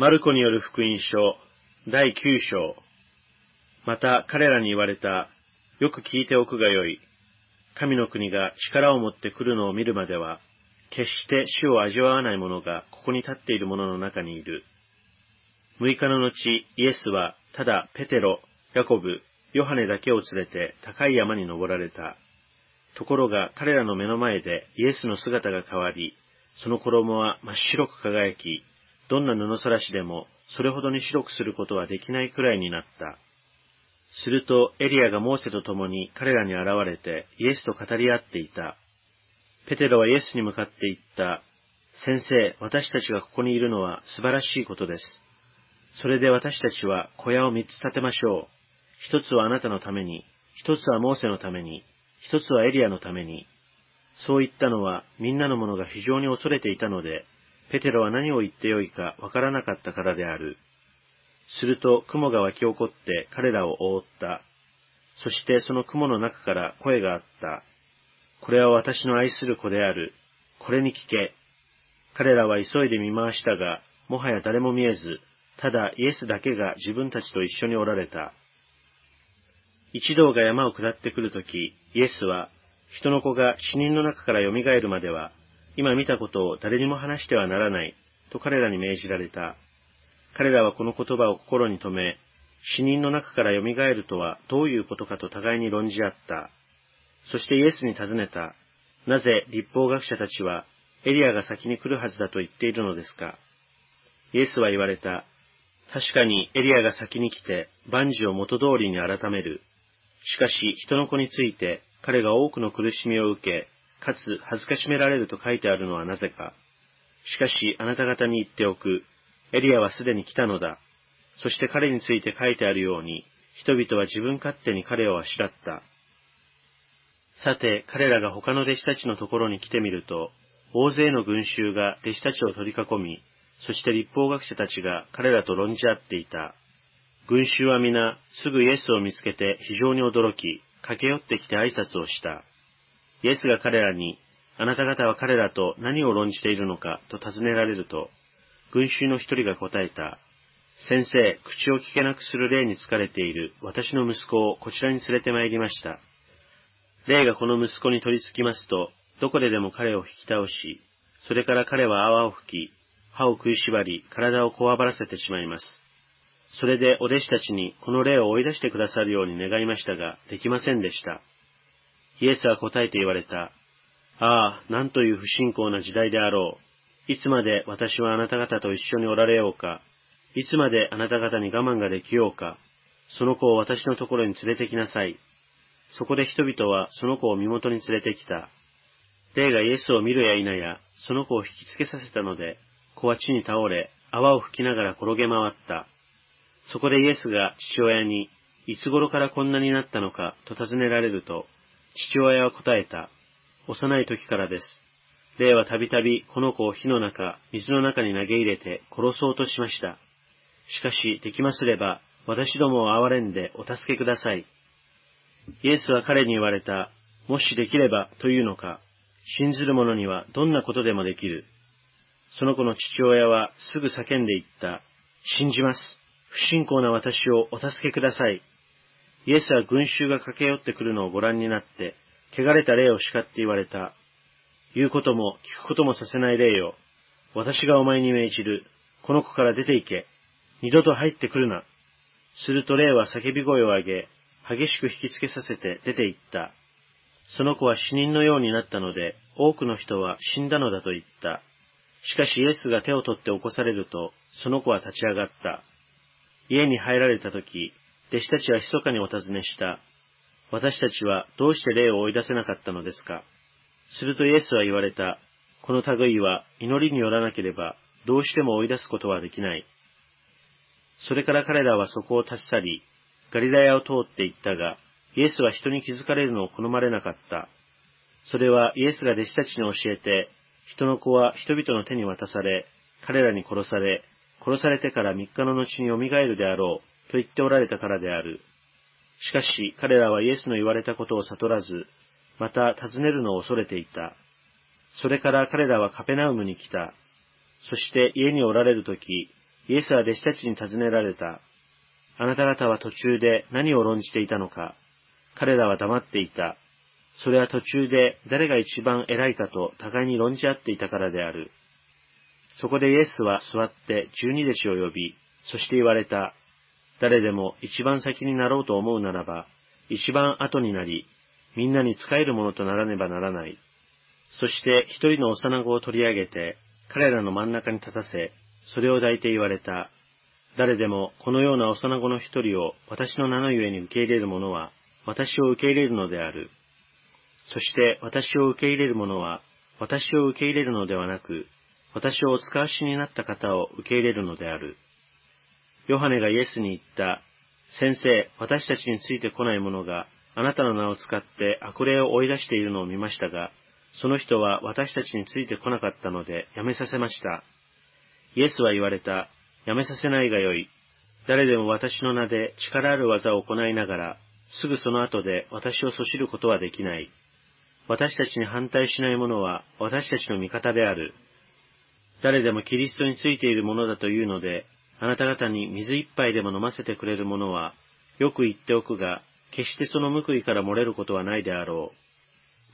マルコによる福音書第9章。また彼らに言われた。よく聞いておくがよい。神の国が力を持って来るのを見るまでは、決して死を味わわない者がここに立っている者の中にいる。6日の後、イエスはただペテロ、ヤコブ、ヨハネだけを連れて高い山に登られた。ところが彼らの目の前でイエスの姿が変わり、その衣は真っ白く輝き、どんな布さらしでもそれほどに白くすることはできないくらいになった。するとエリアがモーセと共に彼らに現れてイエスと語り合っていた。ペテロはイエスに向かって言った。先生、私たちがここにいるのは素晴らしいことです。それで私たちは小屋を三つ建てましょう。一つはあなたのために、一つはモーセのために、一つはエリアのために。そう言ったのはみんなの者が非常に恐れていたので、ペテロは何を言ってよいかわからなかったからである。すると雲が湧き起こって彼らを覆った。そしてその雲の中から声があった。これは私の愛する子である。これに聞け。彼らは急いで見回したが、もはや誰も見えず、ただイエスだけが自分たちと一緒におられた。一同が山を下ってくるとき、イエスは、人の子が死人の中から蘇るまでは、今見たことを誰にも話してはならない、と彼らに命じられた。彼らはこの言葉を心に留め、死人の中から蘇るとはどういうことかと互いに論じ合った。そしてイエスに尋ねた。なぜ立法学者たちはエリアが先に来るはずだと言っているのですかイエスは言われた。確かにエリアが先に来て万事を元通りに改める。しかし人の子について彼が多くの苦しみを受け、かつ恥ずかしめられると書いてあるのはなぜか。しかしあなた方に言っておく。エリアはすでに来たのだ。そして彼について書いてあるように、人々は自分勝手に彼をあしらった。さて、彼らが他の弟子たちのところに来てみると、大勢の群衆が弟子たちを取り囲み、そして立法学者たちが彼らと論じ合っていた。群衆は皆、すぐイエスを見つけて非常に驚き、駆け寄ってきて挨拶をした。イエスが彼らに、あなた方は彼らと何を論じているのかと尋ねられると、群衆の一人が答えた。先生、口を聞けなくする霊に疲れている私の息子をこちらに連れて参りました。霊がこの息子に取り付きますと、どこででも彼を引き倒し、それから彼は泡を吹き、歯を食いしばり、体をこわばらせてしまいます。それでお弟子たちにこの霊を追い出してくださるように願いましたが、できませんでした。イエスは答えて言われた。ああ、なんという不信仰な時代であろう。いつまで私はあなた方と一緒におられようか、いつまであなた方に我慢ができようか、その子を私のところに連れてきなさい。そこで人々はその子を身元に連れてきた。霊がイエスを見るや否や、その子を引きつけさせたので、子は地に倒れ、泡を吹きながら転げ回った。そこでイエスが父親に、いつ頃からこんなになったのかと尋ねられると、父親は答えた。幼い時からです。霊はたびたびこの子を火の中、水の中に投げ入れて殺そうとしました。しかし、できますれば、私どもを憐れんでお助けください。イエスは彼に言われた、もしできればというのか、信ずる者にはどんなことでもできる。その子の父親はすぐ叫んで言った。信じます。不信仰な私をお助けください。イエスは群衆が駆け寄ってくるのをご覧になって、汚れた霊を叱って言われた。言うことも聞くこともさせない霊よ。私がお前に命じる。この子から出て行け。二度と入ってくるな。すると霊は叫び声を上げ、激しく引きつけさせて出て行った。その子は死人のようになったので、多くの人は死んだのだと言った。しかしイエスが手を取って起こされると、その子は立ち上がった。家に入られた時、弟子たちは密かにお尋ねした。私たちはどうして霊を追い出せなかったのですか？するとイエスは言われた。この類は祈りによらなければどうしても追い出すことはできない。それから彼らはそこを立ち去り、ガリラヤを通って行ったが、イエスは人に気づかれるのを好まれなかった。それはイエスが弟子たちに教えて、人の子は人々の手に渡され、彼らに殺され、殺されてから三日の後に蘇るであろう、と言っておられたからである。しかし彼らはイエスの言われたことを悟らず、また尋ねるのを恐れていた。それから彼らはカペナウムに来た。そして家におられるとき、イエスは弟子たちに尋ねられた。あなた方は途中で何を論じていたのか。彼らは黙っていた。それは途中で誰が一番偉いかと互いに論じ合っていたからである。そこでイエスは座って十二弟子を呼び、そして言われた。誰でも一番先になろうと思うならば、一番後になり、みんなに仕えるものとならねばならない。そして一人の幼子を取り上げて、彼らの真ん中に立たせ、それを抱いて言われた。誰でもこのような幼子の一人を私の名のゆえに受け入れる者は、私を受け入れるのである。そして私を受け入れる者は、私を受け入れるのではなく、私をお使わしになった方を受け入れるのである。ヨハネがイエスに言った、先生、私たちについてこない者が、あなたの名を使って悪霊を追い出しているのを見ましたが、その人は私たちについてこなかったので、やめさせました。イエスは言われた。やめさせないがよい。誰でも私の名で力ある技を行いながら、すぐその後で私をそしることはできない。私たちに反対しない者は私たちの味方である。誰でもキリストについているものだというので、あなた方に水一杯でも飲ませてくれる者は、よく言っておくが、決してその報いから漏れることはないであろ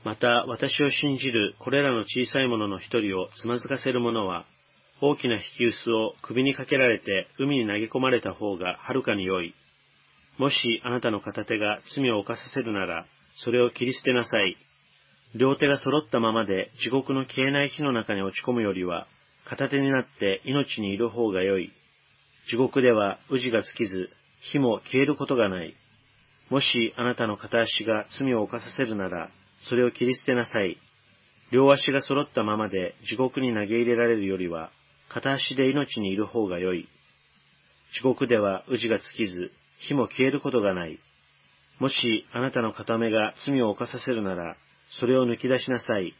う。また、私を信じるこれらの小さい者の一人をつまずかせる者は、大きな引き薄を首にかけられて海に投げ込まれた方がはるかに良い。もしあなたの片手が罪を犯させるなら、それを切り捨てなさい。両手が揃ったままで地獄の消えない火の中に落ち込むよりは、片手になって命にいる方が良い。地獄では宇治が尽きず、火も消えることがない。もしあなたの片足が罪を犯させるなら、それを切り捨てなさい。両足が揃ったままで地獄に投げ入れられるよりは、片足で命にいる方が良い。地獄では宇治が尽きず、火も消えることがない。もしあなたの片目が罪を犯させるなら、それを抜き出しなさい。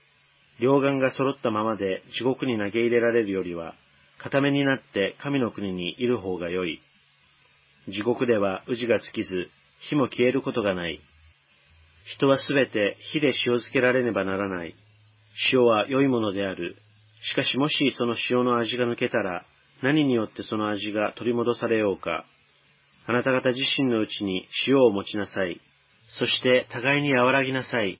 両眼が揃ったままで地獄に投げ入れられるよりは、片目になって神の国にいる方が良い。地獄では宇治が尽きず、火も消えることがない。人はすべて火で塩漬けられねばならない。塩は良いものである。しかしもしその塩の味が抜けたら、何によってその味が取り戻されようか。あなた方自身のうちに塩を持ちなさい。そして互いに和らぎなさい。